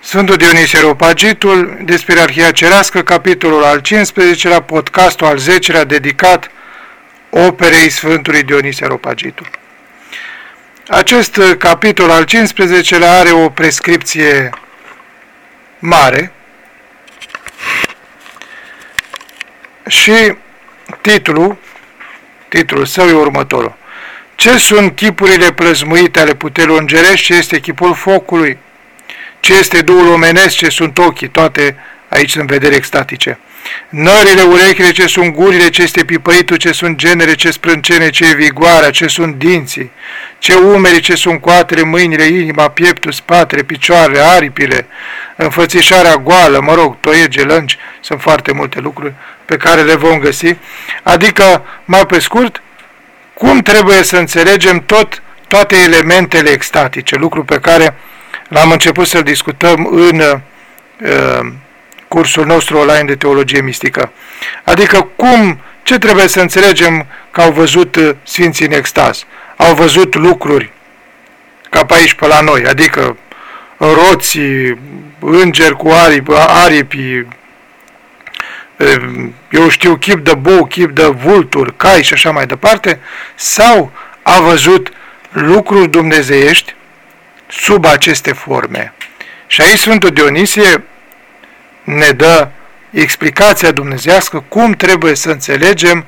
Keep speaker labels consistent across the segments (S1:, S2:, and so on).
S1: Sfântul Dionisie Ropagitul, despre ierarhia cerească, capitolul al 15-lea, podcastul al 10-lea, dedicat operei Sfântului Dionisie Ropagitul. Acest capitol al 15-lea are o prescripție mare și titlul, titlul său e următorul. Ce sunt chipurile plăzmuite ale puterilor îngerești? Ce este chipul focului? Ce este Duhul omenesc? Ce sunt ochii? Toate aici în vedere extatice. Nările, urechile, ce sunt gurile, ce este pipăitul, ce sunt genere, ce sprâncene, ce e vigoarea, ce sunt dinții, ce umeri, ce sunt coatele, mâinile, inima, pieptul, spatele, picioarele, aripile, înfățișarea goală, mă rog, toiege, lângi, sunt foarte multe lucruri pe care le vom găsi. Adică, mai pe scurt, cum trebuie să înțelegem tot, toate elementele extatice, lucru pe care l-am început să-l discutăm în uh, cursul nostru online de teologie mistică. Adică cum, ce trebuie să înțelegem că au văzut uh, Sfinții în extaz? Au văzut lucruri ca pe aici pe la noi, adică roții, îngeri cu aripi, aripi eu știu, chip de bou, chip de vulturi, cai și așa mai departe, sau a văzut lucruri dumnezeiești sub aceste forme. Și aici Sfântul Dionisie ne dă explicația dumnezească cum trebuie să înțelegem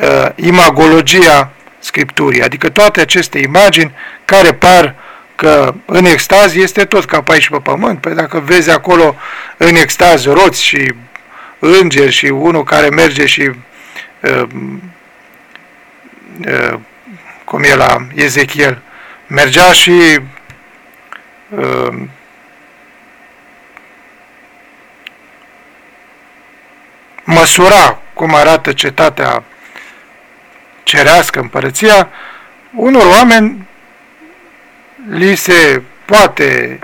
S1: uh, imagologia Scripturii, adică toate aceste imagini care par că în extaz este tot ca pe aici pe pământ, păi dacă vezi acolo în extaz roți și îngeri și unul care merge și uh, uh, cum e la Ezechiel, mergea și uh, măsura cum arată cetatea cerească, împărăția, unor oameni li se poate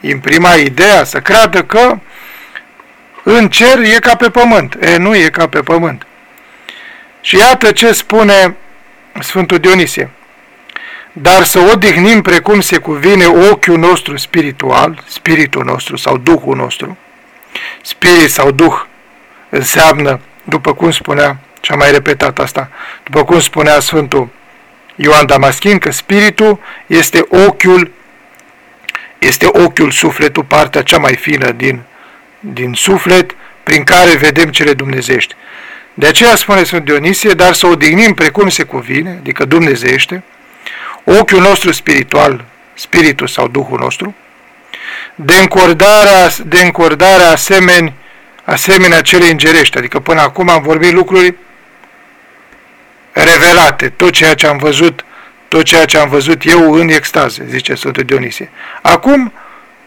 S1: imprima ideea să creadă că în cer e ca pe pământ. E, nu e ca pe pământ. Și iată ce spune Sfântul Dionisie. Dar să odihnim precum se cuvine ochiul nostru spiritual, spiritul nostru sau Duhul nostru. Spirit sau Duh înseamnă, după cum spunea, și am mai repetat asta, după cum spunea Sfântul Ioan Damaschin, că spiritul este ochiul, este ochiul sufletul, partea cea mai fină din din suflet prin care vedem cele dumnezești. De aceea spune Sfânt Dionisie, dar să odihnim precum se cuvine, adică dumnezește, ochiul nostru spiritual, spiritul sau Duhul nostru, de încordarea, de încordarea asemeni, asemenea cele îngerești, adică până acum am vorbit lucruri revelate, tot ceea ce am văzut, tot ceea ce am văzut eu în extaze, zice Sfântul Dionisie. Acum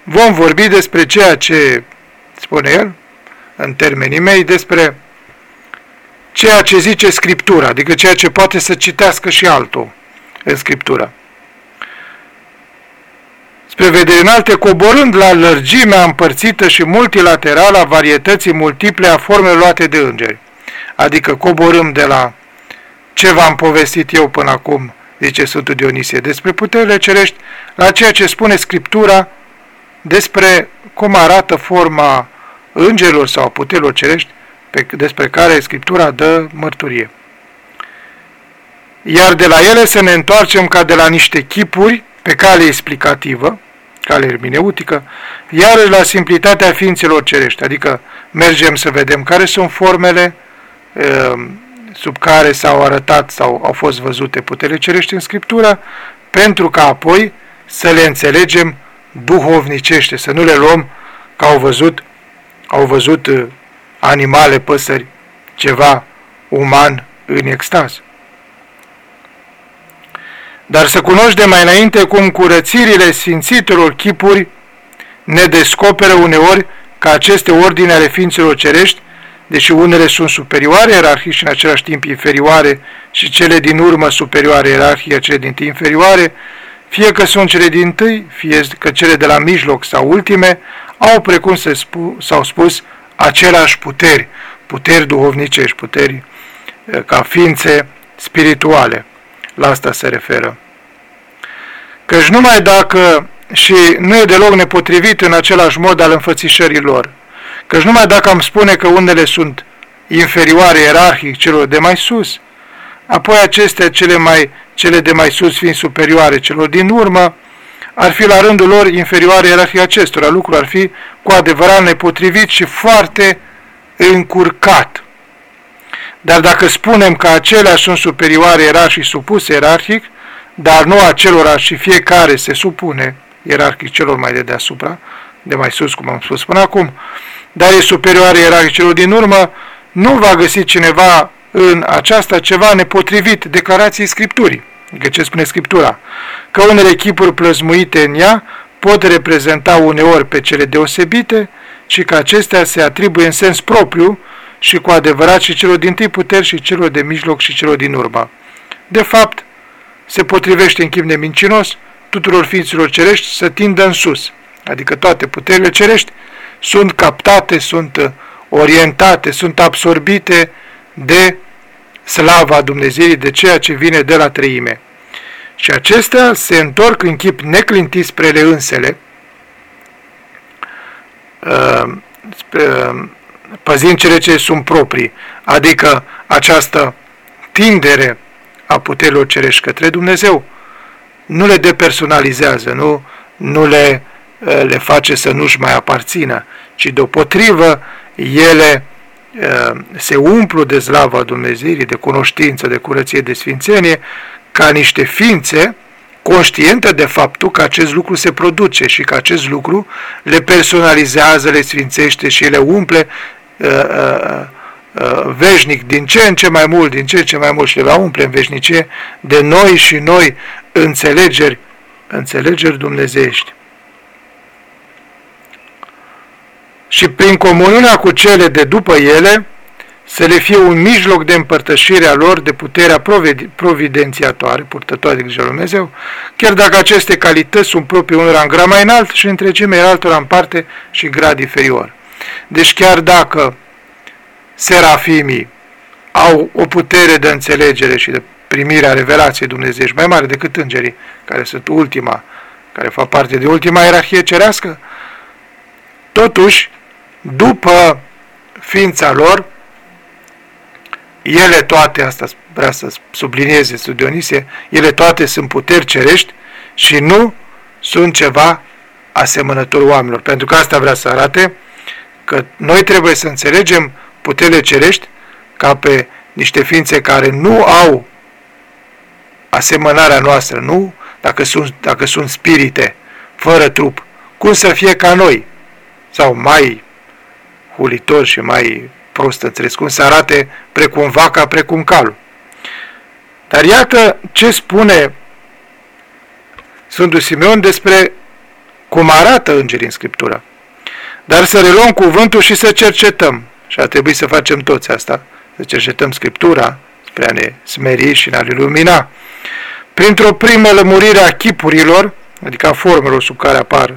S1: vom vorbi despre ceea ce spune el, în termenii mei, despre ceea ce zice Scriptura, adică ceea ce poate să citească și altul în Scriptură. Spre vedere înalte, coborând la lărgimea împărțită și multilaterală a varietății multiple a formelor luate de îngeri. Adică coborâm de la ce v-am povestit eu până acum, zice Sfântul Dionisie, despre puterile cerești, la ceea ce spune Scriptura despre cum arată forma îngerilor sau puterilor cerești pe, despre care Scriptura dă mărturie. Iar de la ele să ne întoarcem ca de la niște chipuri pe cale explicativă, cale hermeneutică, iar la simplitatea ființelor cerești, adică mergem să vedem care sunt formele ehm, sub care s-au arătat sau au fost văzute puterile cerești în Scriptură, pentru ca apoi să le înțelegem duhovnicește, să nu le luăm ca au văzut au văzut uh, animale, păsări, ceva uman în extaz. Dar să cunoști de mai înainte cum curățirile sfințitelor chipuri ne descoperă uneori că aceste ordine ale ființelor cerești, deși unele sunt superioare ierarhii și în același timp inferioare și cele din urmă superioare ierarhie, cele din tâi inferioare, fie că sunt cele din tâi, fie că cele de la mijloc sau ultime, au, precum s-au spus, aceleași puteri, puteri duhovnicești, puteri eh, ca ființe spirituale. La asta se referă. Căci numai dacă și nu e deloc nepotrivit în același mod al înfățișării lor. Căci numai dacă am spune că unele sunt inferioare ierarhic celor de mai sus, apoi acestea cele, mai, cele de mai sus fiind superioare celor din urmă, ar fi la rândul lor inferioare ierarhia acestora. Lucrul ar fi cu adevărat nepotrivit și foarte încurcat. Dar dacă spunem că acelea sunt superioare ierarhic și supuse ierarhic, dar nu acelora și fiecare se supune ierarhic celor mai de deasupra, de mai sus, cum am spus până acum, dar e superioare ierarhic celor din urmă, nu va găsi cineva în aceasta ceva nepotrivit declarației Scripturii. Adică ce spune Scriptura? Că unele chipuri plăzmuite în ea pot reprezenta uneori pe cele deosebite și că acestea se atribuie în sens propriu și cu adevărat și celor din tâi puteri și celor de mijloc și celor din urmă. De fapt, se potrivește în chip nemincinos tuturor ființelor cerești să tindă în sus, adică toate puterile cerești sunt captate, sunt orientate, sunt absorbite de slava Dumnezeirii, de ceea ce vine de la treime. Și acestea se întorc în chip neclintit spre ele însele, uh, uh, păzind cele ce sunt proprii, adică această tindere a puterilor cerești către Dumnezeu, nu le depersonalizează, nu, nu le, uh, le face să nu-și mai aparțină, ci deopotrivă ele se umplu de slava Dumnezeirii, de cunoștință, de curăție, de sfințenie, ca niște ființe conștiente de faptul că acest lucru se produce și că acest lucru le personalizează, le sfințește și le umple uh, uh, uh, veșnic din ce în ce mai mult, din ce în ce mai mult și le va umple în veșnicie de noi și noi înțelegeri, înțelegeri dumnezeiești. Și prin comuniunea cu cele de după ele, să le fie un mijloc de împărtășire a lor de puterea providențiatoare, purtătoare de grijă lui Dumnezeu, chiar dacă aceste calități sunt proprii unora în grad mai înalt și întregimea altora în parte și grad inferior. Deci chiar dacă serafimii au o putere de înțelegere și de primire a revelației Dumnezeu mai mare decât îngerii, care sunt ultima, care fac parte de ultima ierarhie cerească, totuși, după ființa lor, ele toate, asta vrea să sublinieze Studionisie, ele toate sunt puteri cerești și nu sunt ceva asemănător oamenilor. Pentru că asta vrea să arate că noi trebuie să înțelegem puterile cerești ca pe niște ființe care nu au asemănarea noastră, nu? Dacă sunt, dacă sunt spirite, fără trup, cum să fie ca noi? Sau mai hulitori și mai prost înțeles, cum să arate precum vaca, precum calul. Dar iată ce spune Sfântul Simeon despre cum arată îngerii în Scriptură. Dar să reluăm cuvântul și să cercetăm. Și ar trebui să facem toți asta, să cercetăm Scriptura spre a ne smeri și a ne lumina. Printr-o primă lămurire a chipurilor, adică a formelor sub care apar,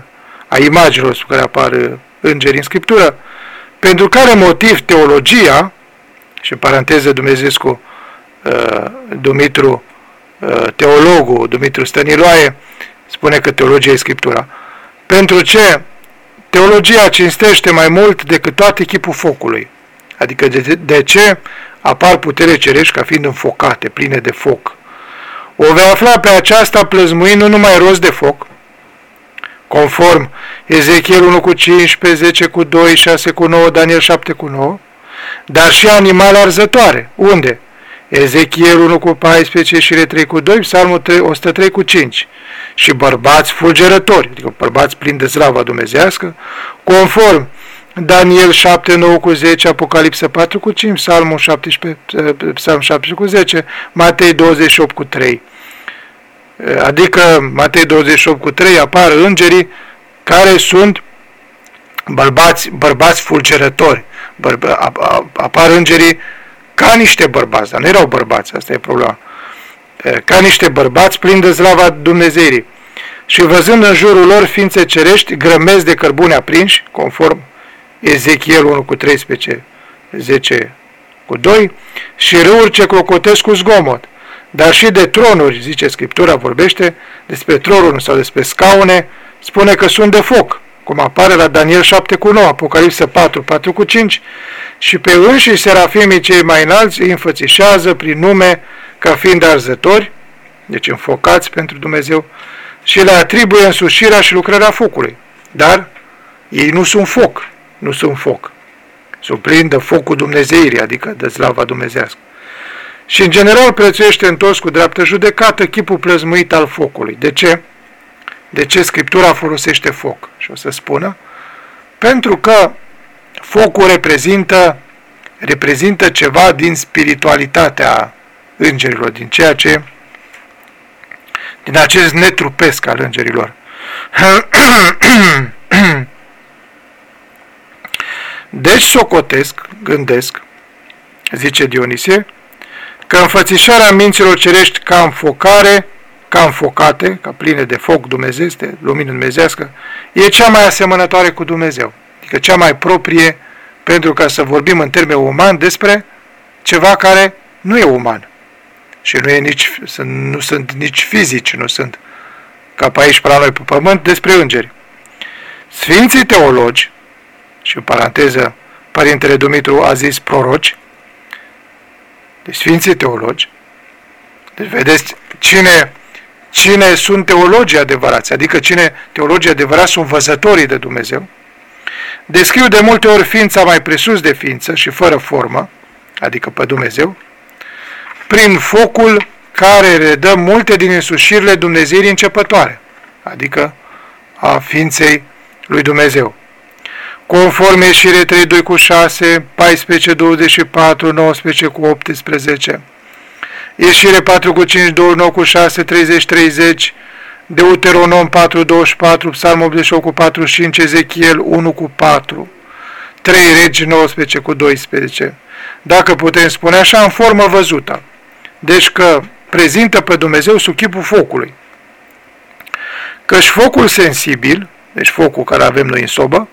S1: a imaginilor sub care apar îngerii în Scriptură, pentru care motiv teologia, și în paranteză Dumnezeescu uh, Dumitru, uh, teologul Dumitru Stăniloae, spune că teologia e Scriptura. Pentru ce teologia cinstește mai mult decât toate chipul focului. Adică de, de ce apar putere cerești ca fiind înfocate, pline de foc. O vei afla pe aceasta plăzmuind nu numai rost de foc, conform Ezechiel 1 cu 15, 10 cu 2, 6 cu 9, Daniel 7 cu 9, dar și animale arzătoare. Unde? Ezechiel 1 cu 14 și 3 cu 2, Psalmul 3, 103 cu 5. Și bărbați fulgerători, adică bărbați plini de slava dumnezească, conform Daniel 7, 9 cu 10, Apocalipsa 4 cu 5, Psalmul 17, Psalm 17 cu 10, Matei 28 cu 3. Adică Matei 28 cu 3 apar îngerii care sunt bărbați, bărbați fulgerători. Bărba, apar îngerii ca niște bărbați, dar nu erau bărbați, asta e problema. Ca niște bărbați plini de slava Dumnezeirii. Și văzând în jurul lor ființe cerești, grămezi de cărbune aprinși, conform Ezechiel 1 cu 13, 10 cu 2, și râuri ce clocotesc cu zgomot, dar și de tronuri, zice Scriptura, vorbește despre tronuri sau despre scaune, spune că sunt de foc, cum apare la Daniel 7 cu 9, Apocalipsă 4, 4 cu 5, și pe înși serafimii cei mai înalți îi înfățișează prin nume ca fiind arzători, deci înfocați pentru Dumnezeu, și le atribuie însușirea și lucrarea focului. Dar ei nu sunt foc, nu sunt foc. Sunt plini de focul Dumnezeirii, adică de slava dumnezească. Și în general prețuiește în toți cu dreaptă judecată chipul plăzmuit al focului. De ce? De ce Scriptura folosește foc? Și o să spună, pentru că focul reprezintă, reprezintă ceva din spiritualitatea îngerilor, din ceea ce, din acest netrupesc al îngerilor. Deci socotesc, gândesc, zice Dionisie, că înfățișarea minților cerești ca înfocare, ca înfocate, ca pline de foc Dumnezeu, este lumină dumnezească, e cea mai asemănătoare cu Dumnezeu, adică cea mai proprie pentru ca să vorbim în termeni uman despre ceva care nu e uman și nu, e nici, nu sunt nici fizici, nu sunt ca pe aici, pe la noi, pe pământ, despre îngeri. Sfinții teologi, și în paranteză, Părintele Dumitru a zis proroci, de Sfinții teologi, deci vedeți cine, cine sunt teologii adevărați, adică cine teologii adevărați sunt văzătorii de Dumnezeu, descriu de multe ori ființa mai presus de ființă și fără formă, adică pe Dumnezeu, prin focul care redă multe din însușirile Dumnezeirii începătoare, adică a ființei lui Dumnezeu. Conform ieșire 3, 2 cu 6, 14, 24, 19 cu 18, ieșire 4 cu 5, 29 cu 6, 30, 30, Deuteronom 4, 24, Psalm 88 cu 45, Ezechiel 1 cu 4, 3 regi 19 cu 12, dacă putem spune așa, în formă văzută. Deci că prezintă pe Dumnezeu sub chipul focului. Căci focul sensibil, deci focul care avem noi în sobă,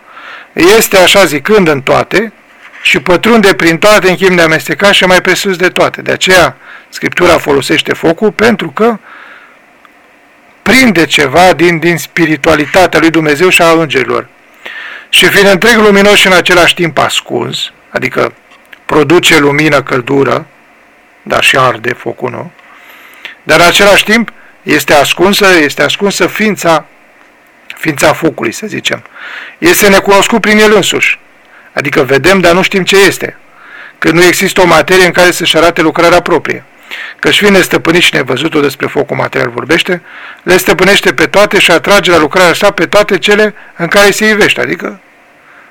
S1: este așa zicând în toate și pătrunde prin toate în chim de amestecat și mai presus de toate. De aceea Scriptura folosește focul pentru că prinde ceva din, din spiritualitatea lui Dumnezeu și a îngerilor. Și fiind întreg luminos și în același timp ascuns, adică produce lumină, căldură, dar și arde focul, nu? Dar în același timp este ascunsă, este ascunsă ființa, ființa focului, să zicem. Este necunoscut prin el însuși. Adică vedem, dar nu știm ce este. Că nu există o materie în care să-și arate lucrarea proprie. Căci fiind stăpânit și nevăzutul despre focul material vorbește, le stăpânește pe toate și atrage la lucrarea sa pe toate cele în care se ivește. Adică,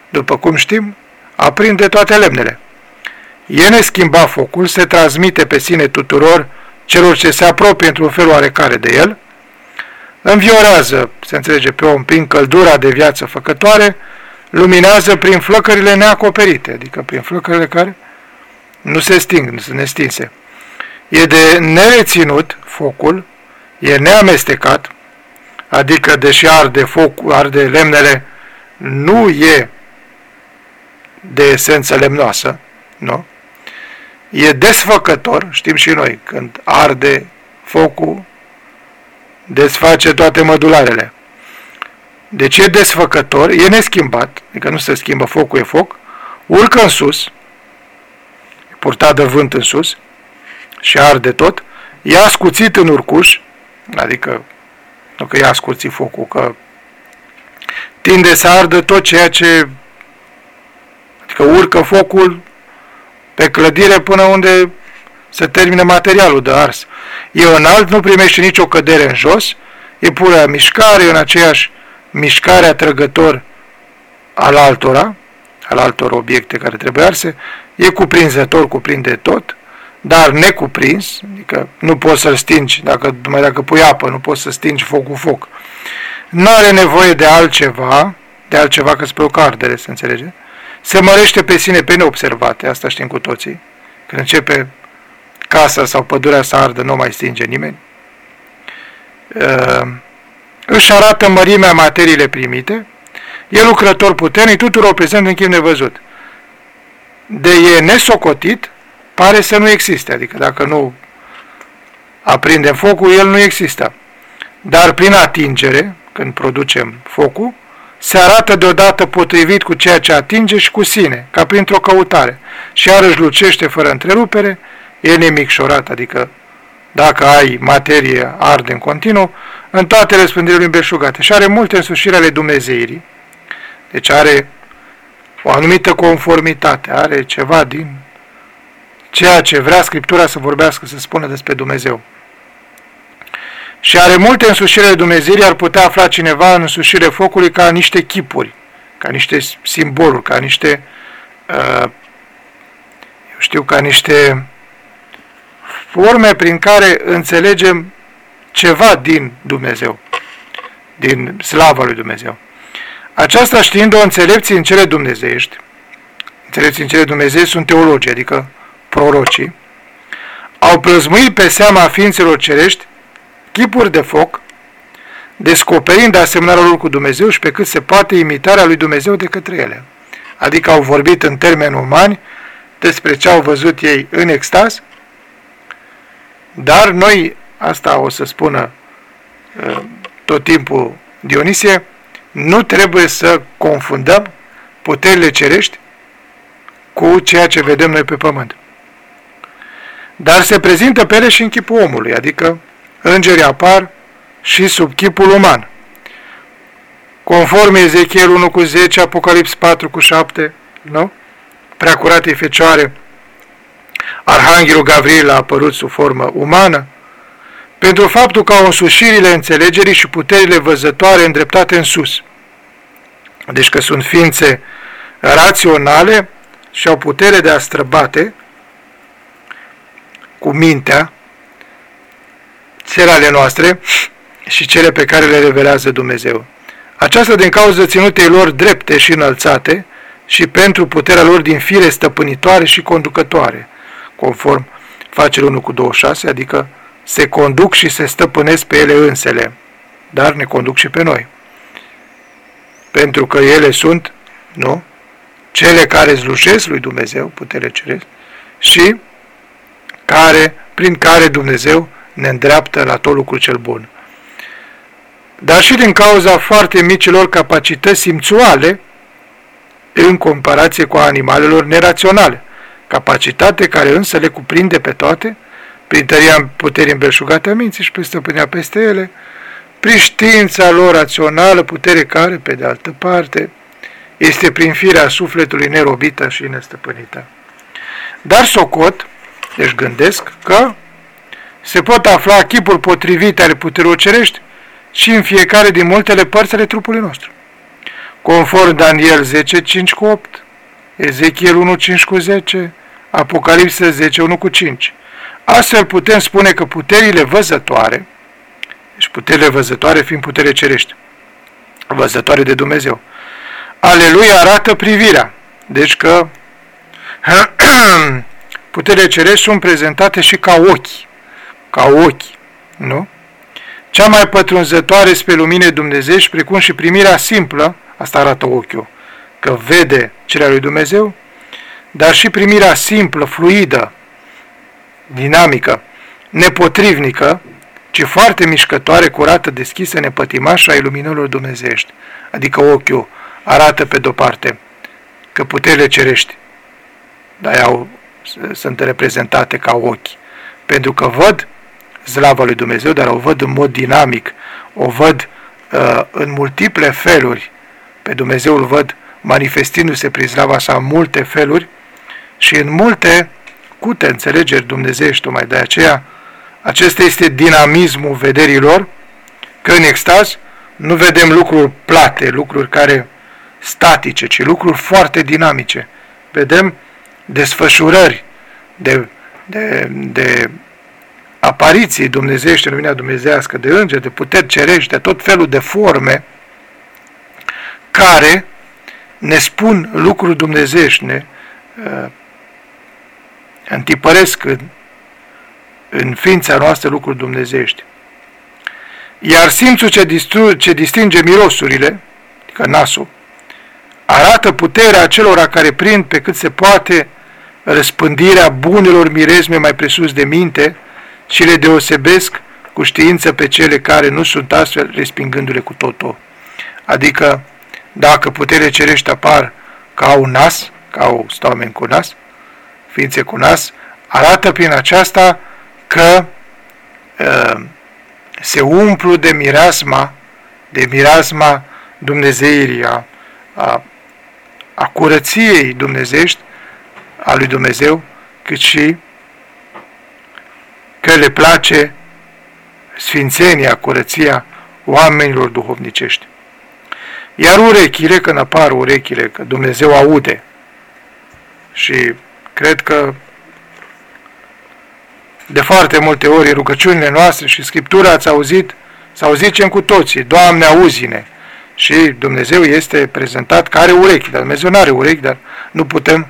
S1: după cum știm, aprinde toate lemnele. E neschimba focul, se transmite pe sine tuturor celor ce se apropie într-un fel oarecare de el, înviorează, se înțelege pe om, prin căldura de viață făcătoare, luminează prin flăcările neacoperite, adică prin flăcările care nu se sting, nu sunt nestinse. E de nereținut focul, e neamestecat, adică deși arde foc, arde lemnele, nu e de esență lemnoasă, nu? E desfăcător, știm și noi, când arde focul, desface toate mădularele. Deci e desfăcător, e neschimbat, adică nu se schimbă, focul e foc, urcă în sus, e purtat de vânt în sus și arde tot, e ascuțit în urcuș, adică nu că e ascuțit focul, că tinde să ardă tot ceea ce adică urcă focul pe clădire până unde se termină materialul de ars. E înalt, nu primește nicio cădere în jos, e pură mișcare, în aceeași mișcare atrăgător al altora, al altor obiecte care trebuie arse, e cuprinzător, cuprinde tot, dar necuprins, adică nu poți să-l stingi, dacă, numai dacă pui apă, nu poți să stingi foc cu foc. Nu are nevoie de altceva, de altceva că spre o cardere, se înțelege, se mărește pe sine pe neobservate, asta știm cu toții. Când începe casa sau pădurea să ardă, nu mai stinge nimeni. Uh, își arată mărimea materiile primite, e lucrător puternic, tuturor prezent în chip nevăzut. De e nesocotit, pare să nu existe, adică dacă nu aprindem focul, el nu există. Dar prin atingere, când producem focul, se arată deodată potrivit cu ceea ce atinge și cu sine, ca printr-o căutare, și iarăși lucește fără întrerupere, e nemicșorat, adică dacă ai materie arde în continuu, în toate răspândirile îmbelșugate și are multe însușiri ale Dumnezeirii, deci are o anumită conformitate, are ceva din ceea ce vrea Scriptura să vorbească, să spună despre Dumnezeu. Și are multe însușiri ale Dumnezeirii, ar putea afla cineva în însușire focului ca niște chipuri, ca niște simboluri, ca niște, uh, eu știu, ca niște forme prin care înțelegem ceva din Dumnezeu, din slava lui Dumnezeu. Aceasta știind o înțelepție în cele dumnezeiești, înțelepții în cele dumnezeiești sunt teologii, adică prorocii, au plăzmuit pe seama ființelor cerești chipuri de foc, descoperind asemănarea lor cu Dumnezeu și pe cât se poate imitarea lui Dumnezeu de către ele. Adică au vorbit în termeni umani despre ce au văzut ei în extaz, dar noi, asta o să spună uh, tot timpul Dionisie, nu trebuie să confundăm puterile cerești cu ceea ce vedem noi pe pământ. Dar se prezintă pe ele și în chipul omului, adică îngerii apar și sub chipul uman. Conform Ezechiel 1 cu 10, Apocalips 4 cu 7, nu? Preacuratei Fecioare, Arhanghelul Gavril a apărut sub formă umană, pentru faptul că au însușirile înțelegerii și puterile văzătoare îndreptate în sus. Deci că sunt ființe raționale și au putere de a străbate cu mintea cele ale noastre și cele pe care le revelează Dumnezeu. Aceasta din cauza ținutei lor drepte și înălțate și pentru puterea lor din fire stăpânitoare și conducătoare, conform facere 1 cu 26, adică se conduc și se stăpânesc pe ele însele, dar ne conduc și pe noi. Pentru că ele sunt, nu? Cele care slușesc lui Dumnezeu, putere ceresc, și care, prin care Dumnezeu ne îndreaptă la tot lucrul cel bun. Dar și din cauza foarte micilor capacități simțuale în comparație cu animalelor neraționale, capacitate care însă le cuprinde pe toate, prin tăria puterii îmbelșugate a minții și pe stăpânia peste ele, prin știința lor rațională, putere care, pe de altă parte, este prin firea sufletului nerobită și nestăpânită. Dar socot, deci gândesc că se pot afla chipuri potrivite ale puterilor cerești și în fiecare din multele părți ale trupului nostru. Conform Daniel 10, 5 cu 8, Ezechiel 1, 5 cu 10, Apocalipsa 10, 1 cu 5. Astfel putem spune că puterile văzătoare, deci puterile văzătoare fiind putere cerești, văzătoare de Dumnezeu, ale lui arată privirea. Deci că puterile cerești sunt prezentate și ca ochi ca ochi, nu? Cea mai pătrunzătoare spre lumine dumnezești, precum și primirea simplă, asta arată ochiul, că vede cele lui Dumnezeu, dar și primirea simplă, fluidă, dinamică, nepotrivnică, ci foarte mișcătoare, curată, deschisă, nepătimașă a iluminărilor dumnezești. Adică ochiul arată pe de-o parte că puterile cerești, dar au, sunt reprezentate ca ochi, pentru că văd slava lui Dumnezeu, dar o văd în mod dinamic, o văd uh, în multiple feluri. Pe Dumnezeu îl văd manifestindu-se prin slava sa în multe feluri și în multe cute înțelegeri dumnezeiești, tocmai de aceea acesta este dinamismul vederilor, că în extaz nu vedem lucruri plate, lucruri care statice, ci lucruri foarte dinamice. Vedem desfășurări de, de, de apariții dumnezeiești în lumina dumnezească, de îngeri, de puteri cerești, de tot felul de forme, care ne spun lucruri dumnezeiești, ne uh, întipăresc în, în ființa noastră lucruri dumnezeiești. Iar simțul ce, distru, ce distinge mirosurile, adică nasul, arată puterea acelora care prind pe cât se poate răspândirea bunelor mirezme mai presus de minte, și le deosebesc cu știință pe cele care nu sunt astfel, respingându-le cu totul. Adică, dacă puterile cerești apar ca un nas, ca o oameni cu nas, ființe cu nas, arată prin aceasta că uh, se umplu de mireasma, de mireasma Dumnezeirii, a, a, a curăției dumnezești, a lui Dumnezeu, cât și că le place sfințenia, curăția oamenilor duhovnicești. Iar urechile, când apar urechile, că Dumnezeu aude și cred că de foarte multe ori rugăciunile noastre și Scriptura ați auzit, sau zicem cu toții, Doamne auzi-ne. Și Dumnezeu este prezentat că are urechi, dar Dumnezeu nu are urechi, dar nu putem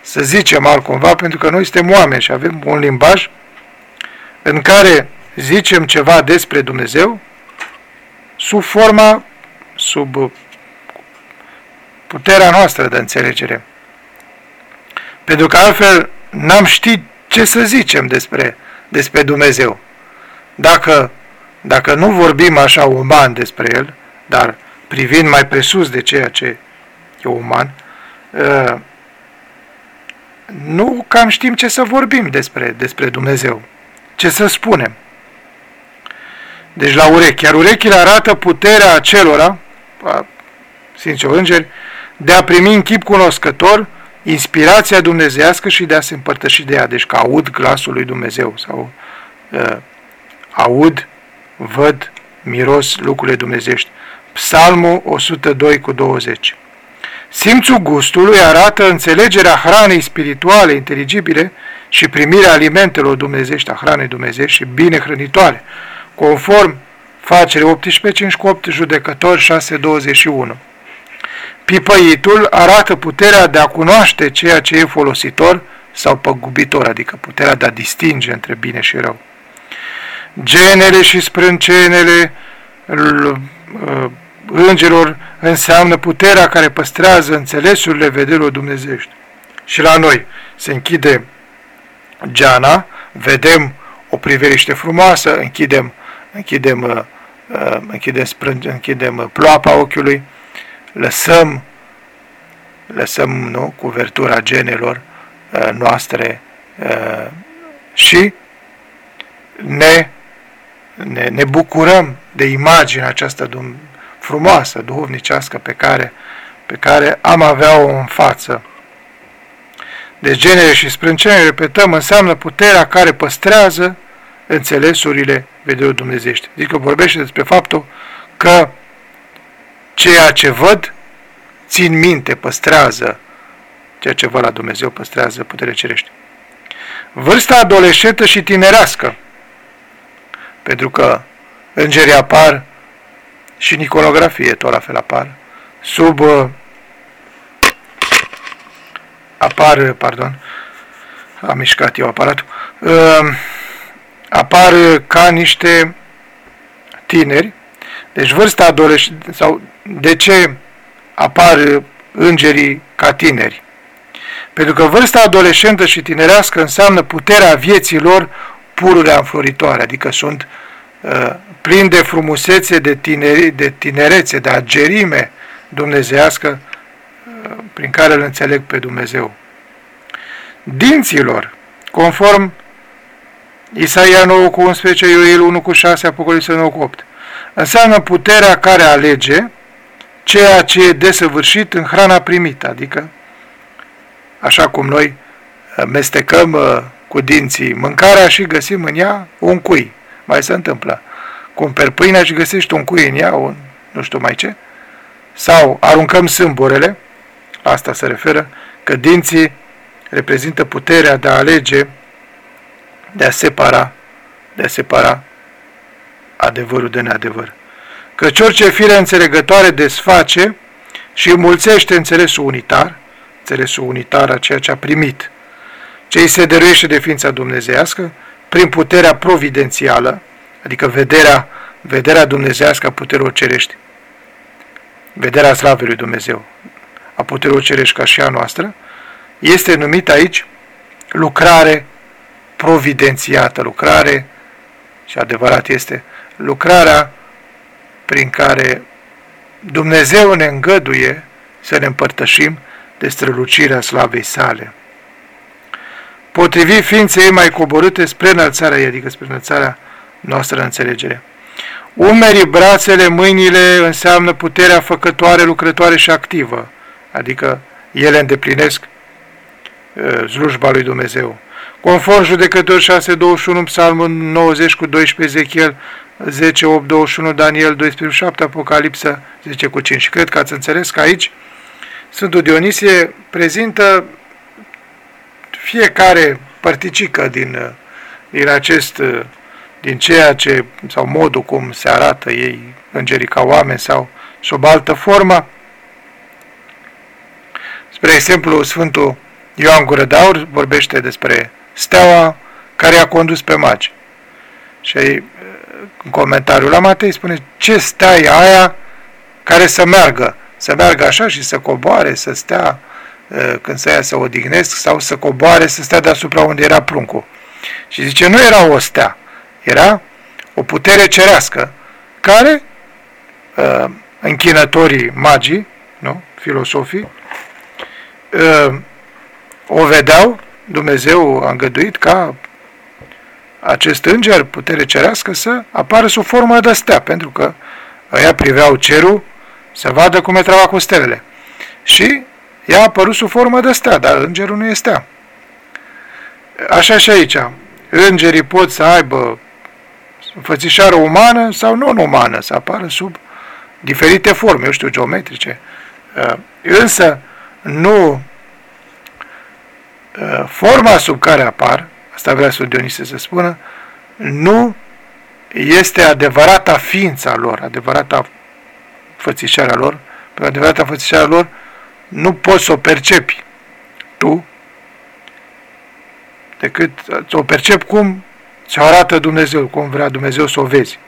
S1: să zicem altcumva, pentru că noi suntem oameni și avem un limbaj în care zicem ceva despre Dumnezeu sub forma, sub puterea noastră de înțelegere. Pentru că altfel n-am ști ce să zicem despre, despre Dumnezeu. Dacă, dacă nu vorbim așa uman despre El, dar privind mai presus de ceea ce e uman, ă, nu cam știm ce să vorbim despre, despre Dumnezeu, ce să spunem. Deci la urechi, iar urechile arată puterea acelora, Sfinții Îngeri, de a primi în chip cunoscător inspirația dumnezească și de a se împărtăși de ea. Deci că aud glasul lui Dumnezeu sau uh, aud, văd, miros lucrurile dumnezești. Psalmul 102 cu 20 Simțul gustului arată înțelegerea hranei spirituale, inteligibile și primirea alimentelor dumnezești, a hranei dumnezești și bine hrănitoare, conform facere 18.58, judecător 6.21. Pipăitul arată puterea de a cunoaște ceea ce e folositor sau păgubitor, adică puterea de a distinge între bine și rău. Genele și sprâncenele îngerilor înseamnă puterea care păstrează înțelesurile vederilor dumnezești. Și la noi se închide geana, vedem o priveliște frumoasă, închidem, închidem, uh, uh, închidem, sprânge, închidem ploapa ochiului, lăsăm, lăsăm nu, cuvertura genelor uh, noastre și ne, ne, ne bucurăm de imaginea aceasta frumoasă, duhovnicească pe care, pe care am avea-o în față. Deci genere și sprâncene, repetăm, înseamnă puterea care păstrează înțelesurile vederilor dumnezești. Adică vorbește despre faptul că ceea ce văd țin minte, păstrează ceea ce văd la Dumnezeu, păstrează puterea cerește. Vârsta adolescentă și tinerească, pentru că îngerii apar și în iconografie tot la fel apar, sub uh, apar, pardon, am mișcat eu aparatul, uh, apar ca niște tineri, deci vârsta adolescentă, sau de ce apar îngerii ca tineri? Pentru că vârsta adolescentă și tinerească înseamnă puterea vieții lor pururea înfloritoare, adică sunt uh, plin de frumusețe, de, tineri, de tinerețe, de agerime dumnezească uh, prin care îl înțeleg pe Dumnezeu. Dinților, conform Isaia 9 cu 11, Ioel 1 cu 6, Apocalipsa 9 cu 8, înseamnă puterea care alege ceea ce e desăvârșit în hrana primită, adică așa cum noi uh, mestecăm uh, cu dinții mâncarea și găsim în ea un cui. Mai se întâmplă cumperi pâinea și găsești un cui în ea, un nu știu mai ce, sau aruncăm sâmburele, asta se referă, că dinții reprezintă puterea de a alege, de a separa, de a separa adevărul de neadevăr. Căci orice fire înțelegătoare desface și înmulțește înțelesul unitar, înțelesul unitar a ceea ce a primit, ce îi se dăruiește de ființa dumnezească, prin puterea providențială, adică vederea, vederea dumnezească a puterilor cerești, vederea slavei lui Dumnezeu, a puterilor cerești ca și a noastră, este numit aici lucrare providențiată, lucrare și adevărat este lucrarea prin care Dumnezeu ne îngăduie să ne împărtășim de strălucirea slavei sale. Potrivit ființei ei mai coborâte spre înălțarea ei, adică spre înălțarea noastră în înțelegere. Umerii, brațele, mâinile înseamnă puterea făcătoare, lucrătoare și activă, adică ele îndeplinesc uh, slujba lui Dumnezeu. Conform judecător 6.21, Psalmul 90 cu 12, Ezechiel 10, 8, 21, Daniel 12, 7, Apocalipsa 10 cu 5. Și cred că ați înțeles că aici Sfântul Dionisie prezintă fiecare părticică din, din acest, din ceea ce, sau modul cum se arată ei îngerii ca oameni sau și o altă formă. Spre exemplu, Sfântul Ioan Gură Daur vorbește despre steaua care a condus pe magi. Și în comentariul la Matei spune ce stea e aia care să meargă, să meargă așa și să coboare, să stea când să ia să odihnesc sau să coboare, să stea deasupra unde era pruncul. Și zice, nu era o stea, era o putere cerească care închinătorii magii, nu? filosofii, o vedeau, Dumnezeu a îngăduit ca acest înger, putere cerească, să apară sub formă de stea, pentru că ăia priveau cerul să vadă cum e treaba cu stelele. Și ea a apărut sub formă de stea, dar îngerul nu e stea. Așa și aici. Îngerii pot să aibă înfățișare umană sau non-umană, să apară sub diferite forme, eu știu, geometrice. Uh, însă, nu uh, forma sub care apar, asta vrea să Dionisie să spună, nu este adevărata ființa lor, adevărata fățișarea lor, pentru adevărata fățișarea lor nu poți să o percepi tu, decât să o percepi cum ți-o arată Dumnezeu, cum vrea Dumnezeu să o vezi.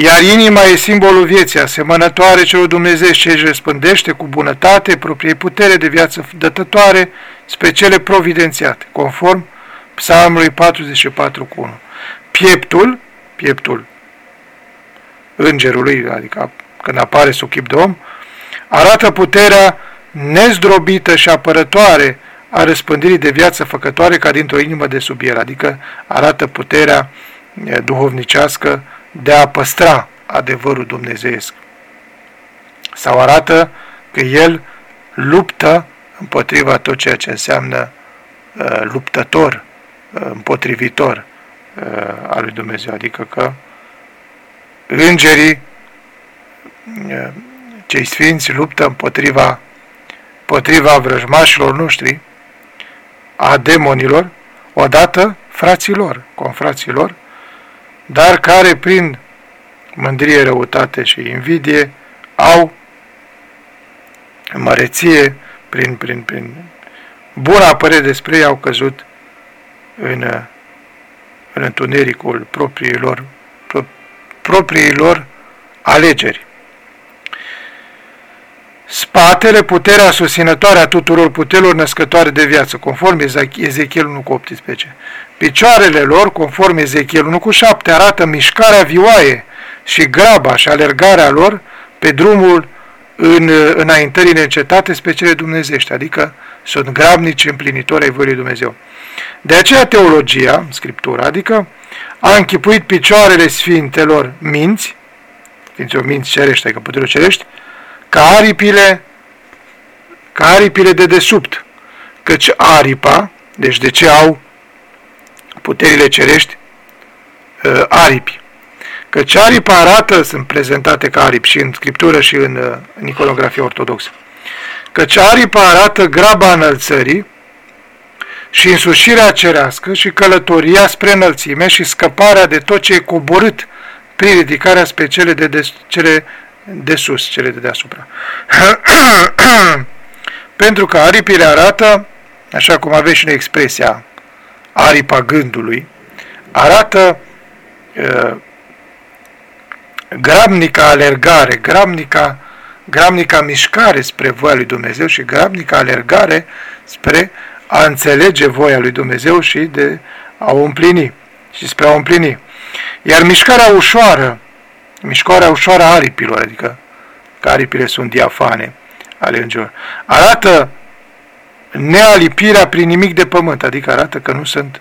S1: Iar inima e simbolul vieții, asemănătoare celor Dumnezeu ce își răspândește cu bunătate proprie putere de viață dătătoare spre cele providențiate, conform Psalmului 44 cu 1. Pieptul, pieptul îngerului, adică când apare sub chip de om, arată puterea nezdrobită și apărătoare a răspândirii de viață făcătoare ca dintr-o inimă de sub el, adică arată puterea duhovnicească de a păstra adevărul dumnezeiesc. Sau arată că el luptă împotriva tot ceea ce înseamnă uh, luptător, uh, împotrivitor uh, al lui Dumnezeu, adică că îngerii cei sfinți luptă împotriva potriva vrăjmașilor noștri, a demonilor, odată fraților, confraților, dar care prin mândrie, răutate și invidie au măreție, prin, prin, prin buna părere despre ei au căzut în, în întunericul propriilor, pro, propriilor alegeri. Spatele, puterea susținătoare a tuturor puterilor născătoare de viață, conform Ezechiel 1 cu 18. Picioarele lor, conform Ezechiel 1 cu 7, arată mișcarea vioaie și graba și alergarea lor pe drumul în înaintării neîncetate spre cele dumnezești, adică sunt grabnici împlinitori ai voii Dumnezeu. De aceea teologia, Scriptura, adică a închipuit picioarele sfintelor minți, ființe o minți cerești, adică puterile cerești, ca aripile, ca aripile de desubt, căci aripa, deci de ce au puterile cerești uh, aripi. Căci aripa arată, sunt prezentate ca aripi și în scriptură și în, uh, în iconografie ortodoxă. Căci aripa arată graba înălțării și însușirea cerească și călătoria spre înălțime și scăparea de tot ce e coborât prin ridicarea spre cele de, de, cele de sus, cele de deasupra. Pentru că aripile arată, așa cum aveți și în expresia aripa gândului, arată uh, grabnica alergare, grabnica, grabnica mișcare spre voia lui Dumnezeu și grabnica alergare spre a înțelege voia lui Dumnezeu și de a o împlini și spre a o împlini. Iar mișcarea ușoară, mișcarea ușoară a aripilor, adică că aripile sunt diafane ale îngerilor, arată nealipirea prin nimic de pământ, adică arată că nu sunt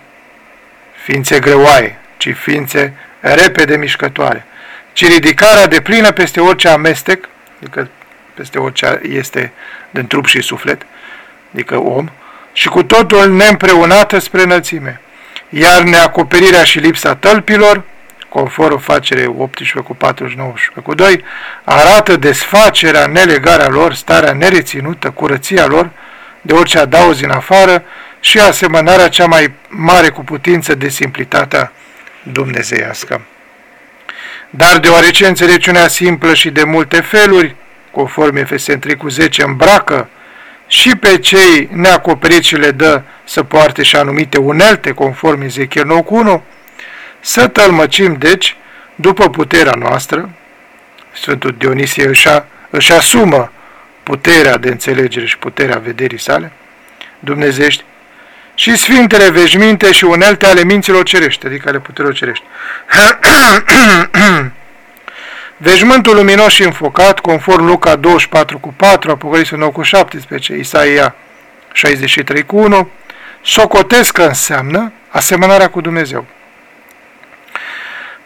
S1: ființe greoaie, ci ființe repede mișcătoare, ci ridicarea de plină peste orice amestec, adică peste orice este din trup și suflet, adică om, și cu totul neîmpreunată spre înălțime. Iar neacoperirea și lipsa tălpilor, conform facere 18 cu 49 cu 2, arată desfacerea, nelegarea lor, starea nereținută, curăția lor, de orice adauz în afară și asemănarea cea mai mare cu putință de simplitatea dumnezeiască. Dar deoarece înțelepciunea simplă și de multe feluri, conform Efesen 3 cu 10, îmbracă și pe cei neacoperiți și le dă să poarte și anumite unelte, conform Ezechiel 9 cu 1, să tălmăcim, deci, după puterea noastră, Sfântul Dionisie își, a, își asumă puterea de înțelegere și puterea vederii sale, dumnezești, și sfintele veșminte și unelte ale minților cerești, adică ale puterilor cerești. Veșmântul luminos și înfocat, conform Luca 24 cu 4, Apocalipsa 9 cu 17, Isaia 63 cu 1, socotesc că înseamnă asemănarea cu Dumnezeu.